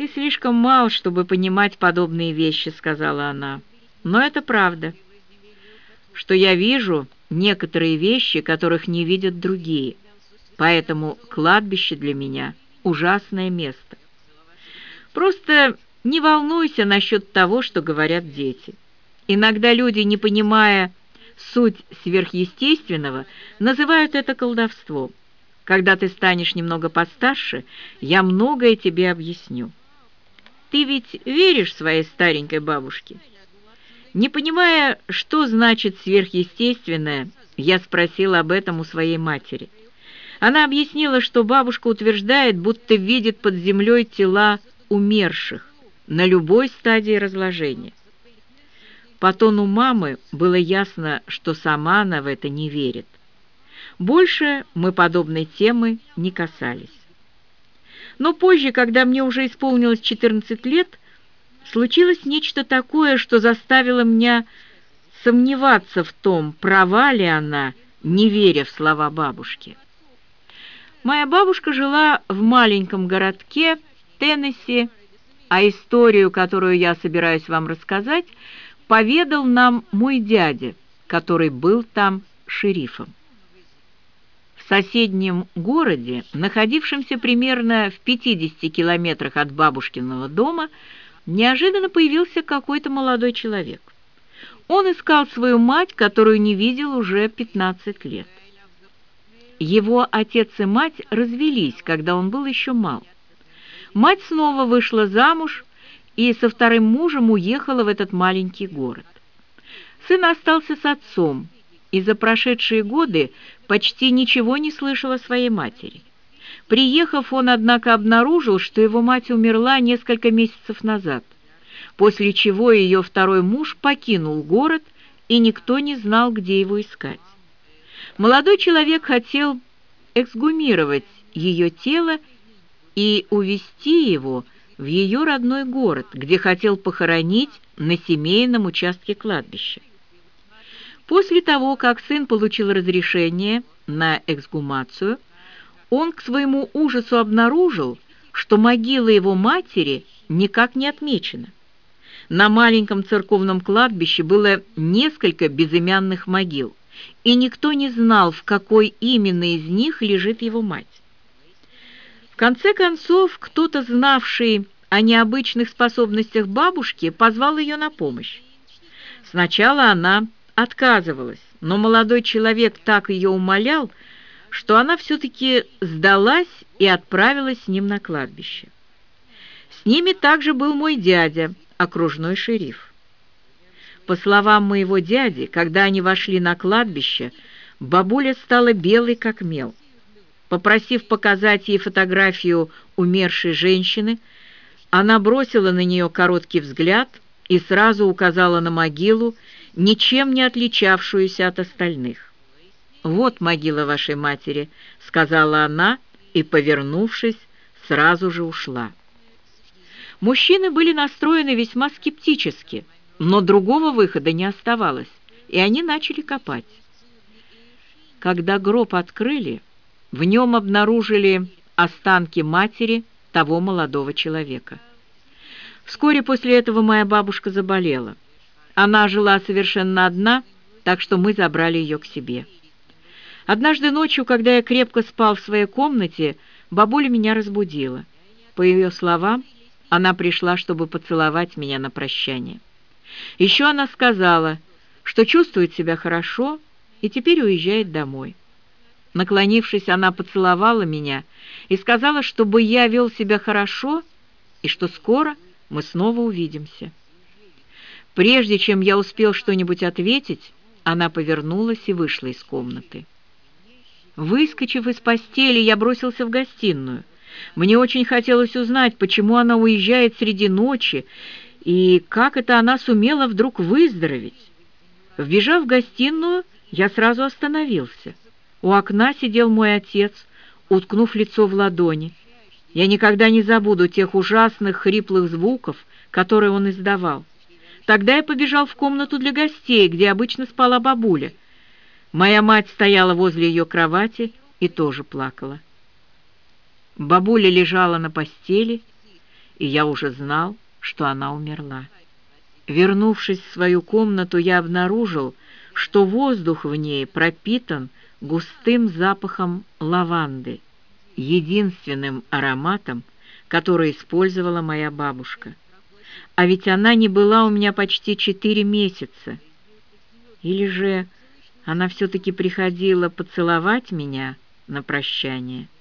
«Ты слишком мал, чтобы понимать подобные вещи», — сказала она. «Но это правда, что я вижу некоторые вещи, которых не видят другие, поэтому кладбище для меня — ужасное место. Просто не волнуйся насчет того, что говорят дети. Иногда люди, не понимая суть сверхъестественного, называют это колдовством. Когда ты станешь немного постарше, я многое тебе объясню. Ты ведь веришь своей старенькой бабушке? Не понимая, что значит сверхъестественное, я спросила об этом у своей матери. Она объяснила, что бабушка утверждает, будто видит под землей тела умерших на любой стадии разложения. По тону мамы было ясно, что сама она в это не верит. Больше мы подобной темы не касались. Но позже, когда мне уже исполнилось 14 лет, случилось нечто такое, что заставило меня сомневаться в том, права ли она, не веря в слова бабушки. Моя бабушка жила в маленьком городке Теннесси, а историю, которую я собираюсь вам рассказать, поведал нам мой дядя, который был там шерифом. Соседнем городе, находившемся примерно в 50 километрах от бабушкиного дома, неожиданно появился какой-то молодой человек. Он искал свою мать, которую не видел уже 15 лет. Его отец и мать развелись, когда он был еще мал. Мать снова вышла замуж и со вторым мужем уехала в этот маленький город. Сын остался с отцом, и за прошедшие годы почти ничего не слышал о своей матери. Приехав, он, однако, обнаружил, что его мать умерла несколько месяцев назад, после чего ее второй муж покинул город, и никто не знал, где его искать. Молодой человек хотел эксгумировать ее тело и увезти его в ее родной город, где хотел похоронить на семейном участке кладбища. После того, как сын получил разрешение на эксгумацию, он к своему ужасу обнаружил, что могила его матери никак не отмечена. На маленьком церковном кладбище было несколько безымянных могил, и никто не знал, в какой именно из них лежит его мать. В конце концов, кто-то, знавший о необычных способностях бабушки, позвал ее на помощь. Сначала она отказывалась, но молодой человек так ее умолял, что она все-таки сдалась и отправилась с ним на кладбище. С ними также был мой дядя, окружной шериф. По словам моего дяди, когда они вошли на кладбище, бабуля стала белой как мел. Попросив показать ей фотографию умершей женщины, она бросила на нее короткий взгляд и сразу указала на могилу, ничем не отличавшуюся от остальных. «Вот могила вашей матери», — сказала она и, повернувшись, сразу же ушла. Мужчины были настроены весьма скептически, но другого выхода не оставалось, и они начали копать. Когда гроб открыли, в нем обнаружили останки матери того молодого человека. Вскоре после этого моя бабушка заболела. Она жила совершенно одна, так что мы забрали ее к себе. Однажды ночью, когда я крепко спал в своей комнате, бабуля меня разбудила. По ее словам, она пришла, чтобы поцеловать меня на прощание. Еще она сказала, что чувствует себя хорошо и теперь уезжает домой. Наклонившись, она поцеловала меня и сказала, чтобы я вел себя хорошо и что скоро мы снова увидимся. Прежде чем я успел что-нибудь ответить, она повернулась и вышла из комнаты. Выскочив из постели, я бросился в гостиную. Мне очень хотелось узнать, почему она уезжает среди ночи, и как это она сумела вдруг выздороветь. Вбежав в гостиную, я сразу остановился. У окна сидел мой отец, уткнув лицо в ладони. Я никогда не забуду тех ужасных хриплых звуков, которые он издавал. Тогда я побежал в комнату для гостей, где обычно спала бабуля, Моя мать стояла возле ее кровати и тоже плакала. Бабуля лежала на постели, и я уже знал, что она умерла. Вернувшись в свою комнату, я обнаружил, что воздух в ней пропитан густым запахом лаванды, единственным ароматом, который использовала моя бабушка. А ведь она не была у меня почти четыре месяца. Или же она все-таки приходила поцеловать меня на прощание —